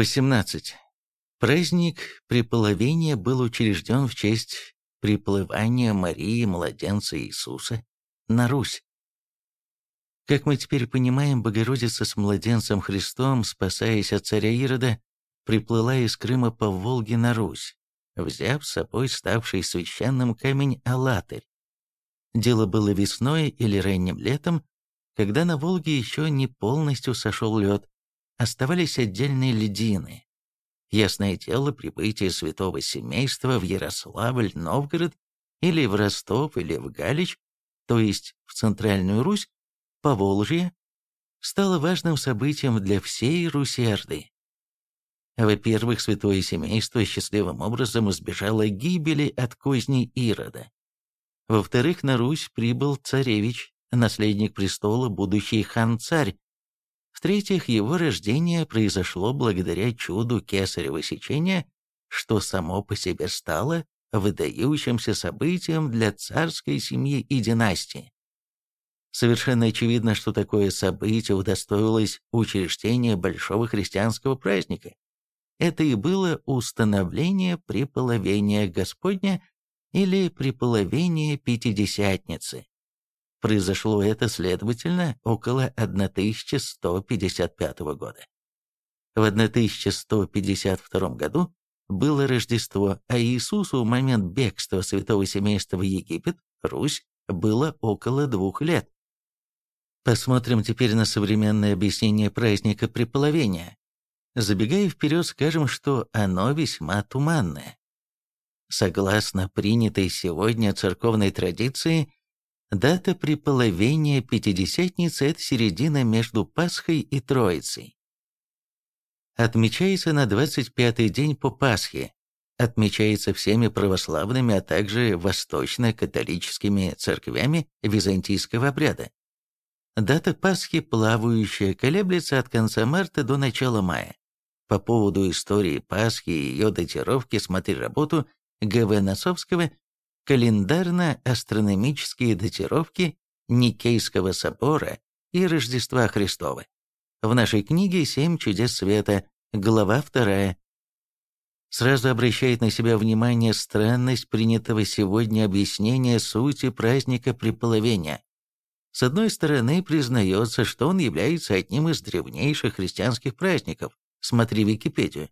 18. Праздник Приполовения был учрежден в честь приплывания Марии Младенца Иисуса на Русь. Как мы теперь понимаем, Богородица с младенцем Христом, спасаясь от царя Ирода, приплыла из Крыма по Волге на Русь, взяв с собой ставший священным камень Алатырь. Дело было весной или ранним летом, когда на Волге еще не полностью сошел лед, оставались отдельные льдины. Ясное дело, прибытие святого семейства в Ярославль, Новгород, или в Ростов, или в Галич, то есть в Центральную Русь, по Волжье, стало важным событием для всей Руси-Орды. Во-первых, святое семейство счастливым образом избежало гибели от козней Ирода. Во-вторых, на Русь прибыл царевич, наследник престола, будущий хан-царь. В-третьих, его рождение произошло благодаря чуду кесарево сечения, что само по себе стало выдающимся событием для царской семьи и династии. Совершенно очевидно, что такое событие удостоилось учреждения большого христианского праздника. Это и было установление преполовения Господня или преполовение Пятидесятницы. Произошло это, следовательно, около 1155 года. В 1152 году было Рождество, а Иисусу в момент бегства святого семейства в Египет, Русь, было около двух лет. Посмотрим теперь на современное объяснение праздника Преполовения. Забегая вперед, скажем, что оно весьма туманное. Согласно принятой сегодня церковной традиции, дата Преполовения Пятидесятницы – это середина между Пасхой и Троицей. Отмечается на 25-й день по Пасхе, отмечается всеми православными, а также восточно-католическими церквями византийского обряда. Дата Пасхи плавающая, колеблется от конца марта до начала мая. По поводу истории Пасхи и ее датировки смотри работу Г.В. Носовского «Календарно-астрономические датировки Никейского собора и Рождества Христова». В нашей книге «Семь чудес света», глава 2. Сразу обращает на себя внимание странность принятого сегодня объяснения сути праздника Преполовения. С одной стороны, признается, что он является одним из древнейших христианских праздников, смотри Википедию.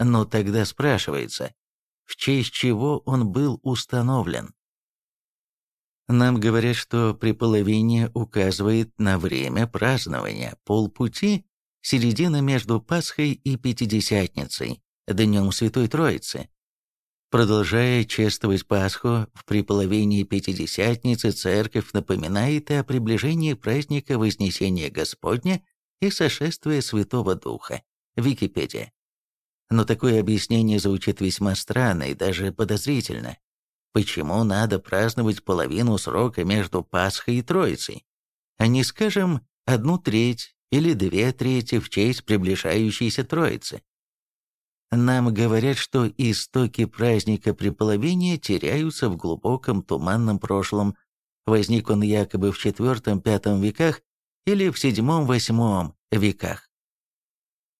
Но тогда спрашивается, в честь чего он был установлен? Нам говорят, что при половине указывает на время празднования полпути, середина между Пасхой и Пятидесятницей, Днем Святой Троицы, Продолжая чествовать Пасху, в приполовении Пятидесятницы церковь напоминает о приближении праздника Вознесения Господня и сошествия Святого Духа. Википедия. Но такое объяснение звучит весьма странно и даже подозрительно. Почему надо праздновать половину срока между Пасхой и Троицей, а не, скажем, одну треть или две трети в честь приближающейся Троицы? Нам говорят, что истоки праздника Преполовения теряются в глубоком туманном прошлом. Возник он якобы в IV-V веках или в VII-VIII веках.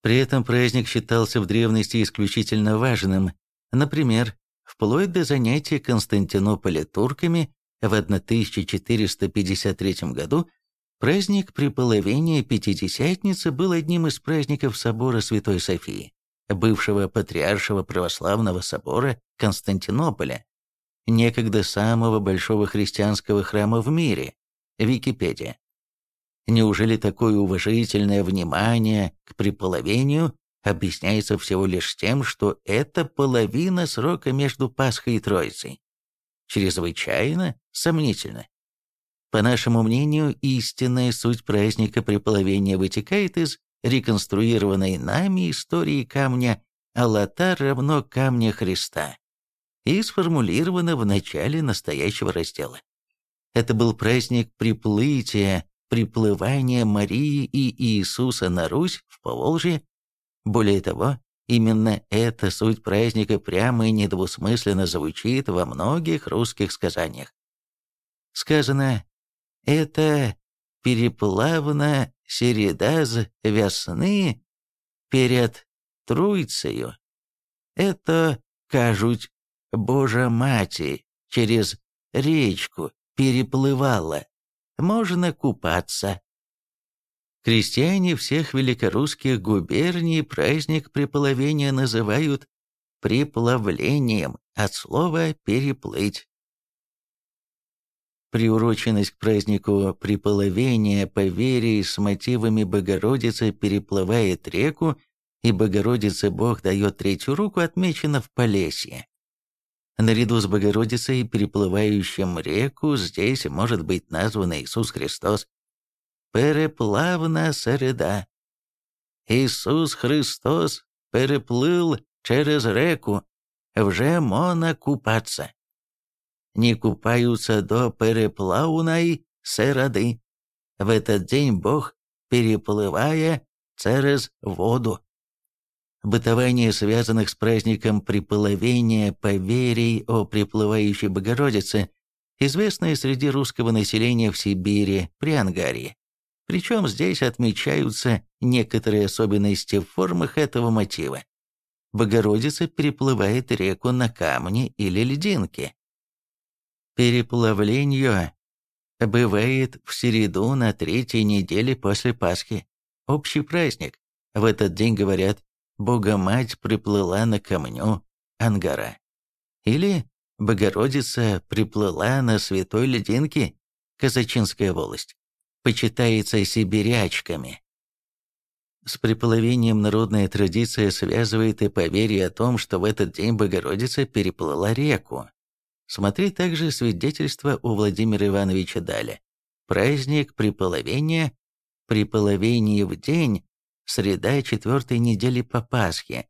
При этом праздник считался в древности исключительно важным. Например, вплоть до занятия Константинополя турками в 1453 году праздник Преполовения Пятидесятницы был одним из праздников собора Святой Софии бывшего патриаршего православного собора Константинополя, некогда самого большого христианского храма в мире, Википедия. Неужели такое уважительное внимание к приполовению объясняется всего лишь тем, что это половина срока между Пасхой и Троицей? Чрезвычайно сомнительно. По нашему мнению, истинная суть праздника преполовения вытекает из реконструированной нами истории камня «Аллатар равно камня Христа» и сформулирована в начале настоящего раздела. Это был праздник приплытия, приплывания Марии и Иисуса на Русь в Поволжье. Более того, именно эта суть праздника прямо и недвусмысленно звучит во многих русских сказаниях. Сказано «это переплавно середаз весны перед Труйцею. Это, кажуть, Божа Мати через речку переплывала. Можно купаться. Крестьяне всех великорусских губерний праздник приплавения называют приплавлением от слова «переплыть». Приуроченность к празднику приплавения по вере с мотивами Богородицы переплывает реку, и Богородице Бог дает третью руку, отмечена в Полесье. Наряду с Богородицей, переплывающим реку, здесь может быть назван Иисус Христос. Переплавна середа. Иисус Христос переплыл через реку, вже мона купаться. Не купаются до переплавной середы. В этот день Бог, переплывая через воду. Бытование связанных с праздником приплывения поверий о приплывающей Богородице, известное среди русского населения в Сибири, при Ангарии. Причем здесь отмечаются некоторые особенности в формах этого мотива. Богородица переплывает реку на камне или льдинке. Переплавление бывает в середу на третьей неделе после Пасхи. Общий праздник. В этот день говорят Богомать приплыла на камню Ангара. Или Богородица приплыла на святой лединке, Казачинская волость. Почитается сибирячками. С приплывением народная традиция связывает и поверье о том, что в этот день Богородица переплыла реку. Смотри также свидетельство у Владимира Ивановича Даля. Праздник приполовения, приполовение в день среда четвертой недели по Пасхе,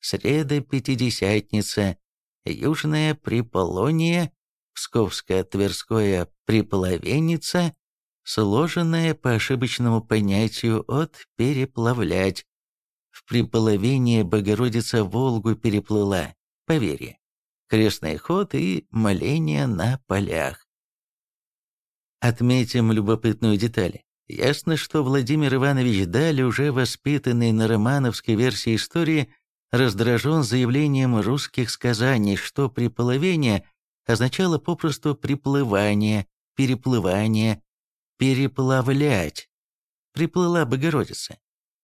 среда Пятидесятница, южная Приполония, Псковская Тверское Приполовенница, сложенная по ошибочному понятию от «переплавлять». В приполовение Богородица Волгу переплыла, поверье, крестный ход и моление на полях. Отметим любопытную деталь. Ясно, что Владимир Иванович Даль, уже воспитанный на романовской версии истории, раздражен заявлением русских сказаний, что приплывение означало попросту приплывание, переплывание, переплавлять. Приплыла Богородица.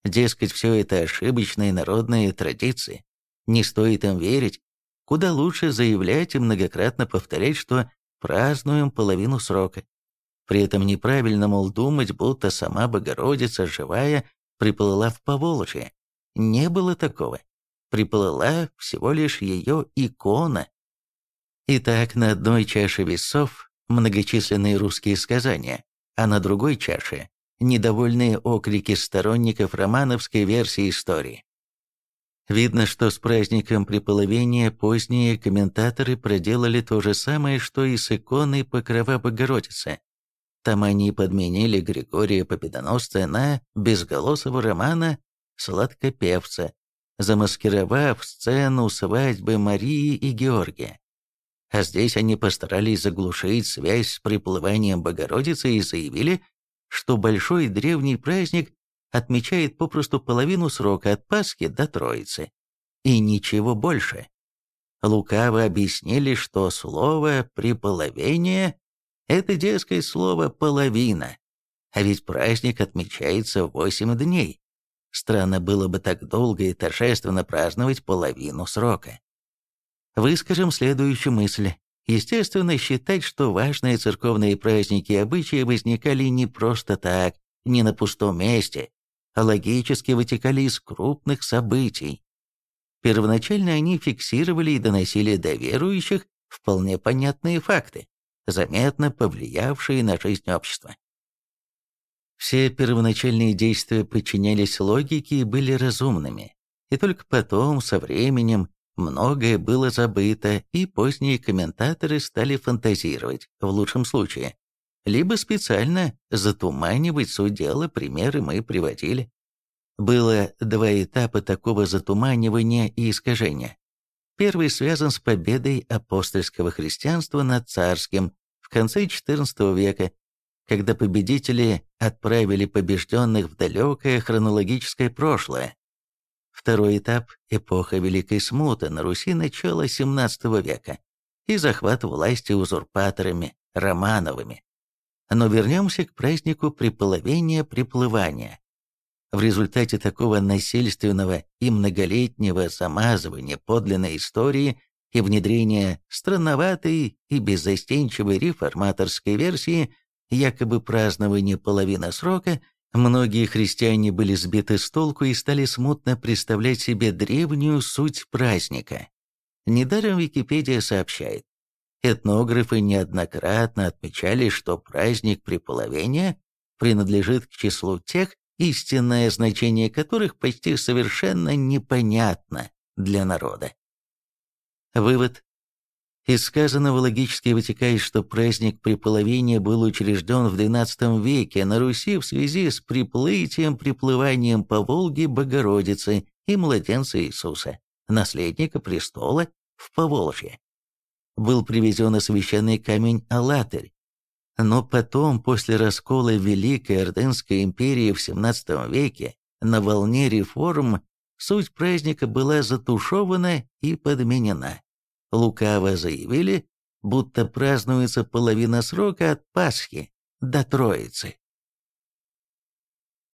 Дескать, все это ошибочные народные традиции. Не стоит им верить. Куда лучше заявлять и многократно повторять, что празднуем половину срока. При этом неправильно, мол, думать, будто сама Богородица, живая, приплыла в Поволжье. Не было такого. Приплыла всего лишь ее икона. Итак, на одной чаше весов многочисленные русские сказания, а на другой чаше недовольные окрики сторонников романовской версии истории. Видно, что с праздником Приполовения поздние комментаторы проделали то же самое, что и с иконой Покрова Богородицы. Там они подменили Григория Победоносца на безголосого романа «Сладкопевца», замаскировав сцену свадьбы Марии и Георгия. А здесь они постарались заглушить связь с приплыванием Богородицы и заявили, что большой древний праздник отмечает попросту половину срока от Пасхи до Троицы. И ничего больше. Лукаво объяснили, что слово «приполовение» Это, дескать, слово «половина». А ведь праздник отмечается восемь дней. Странно было бы так долго и торжественно праздновать половину срока. Выскажем следующую мысль. Естественно, считать, что важные церковные праздники и обычаи возникали не просто так, не на пустом месте, а логически вытекали из крупных событий. Первоначально они фиксировали и доносили до верующих вполне понятные факты заметно повлиявшие на жизнь общества. Все первоначальные действия подчинялись логике и были разумными, и только потом, со временем, многое было забыто, и поздние комментаторы стали фантазировать, в лучшем случае, либо специально затуманивать суть дела, примеры мы приводили. Было два этапа такого затуманивания и искажения. Первый связан с победой апостольского христианства над царским в конце XIV века, когда победители отправили побежденных в далекое хронологическое прошлое. Второй этап – эпоха Великой Смуты на Руси начала XVII века и захват власти узурпаторами Романовыми. Но вернемся к празднику приплывения-приплывания. В результате такого насильственного и многолетнего замазывания подлинной истории и внедрения странноватой и беззастенчивой реформаторской версии якобы празднования половины срока, многие христиане были сбиты с толку и стали смутно представлять себе древнюю суть праздника. Недаром Википедия сообщает, Этнографы неоднократно отмечали, что праздник Преполовения принадлежит к числу тех, истинное значение которых почти совершенно непонятно для народа. Вывод. Из сказанного логически вытекает, что праздник Преполовения был учрежден в XII веке на Руси в связи с приплытием, приплыванием по Волге Богородицы и младенца Иисуса, наследника престола в Поволжье был привезен и священный камень Алатырь. Но потом, после раскола Великой Ордынской империи в XVII веке, на волне реформ, суть праздника была затушевана и подменена. Лукаво заявили, будто празднуется половина срока от Пасхи до Троицы.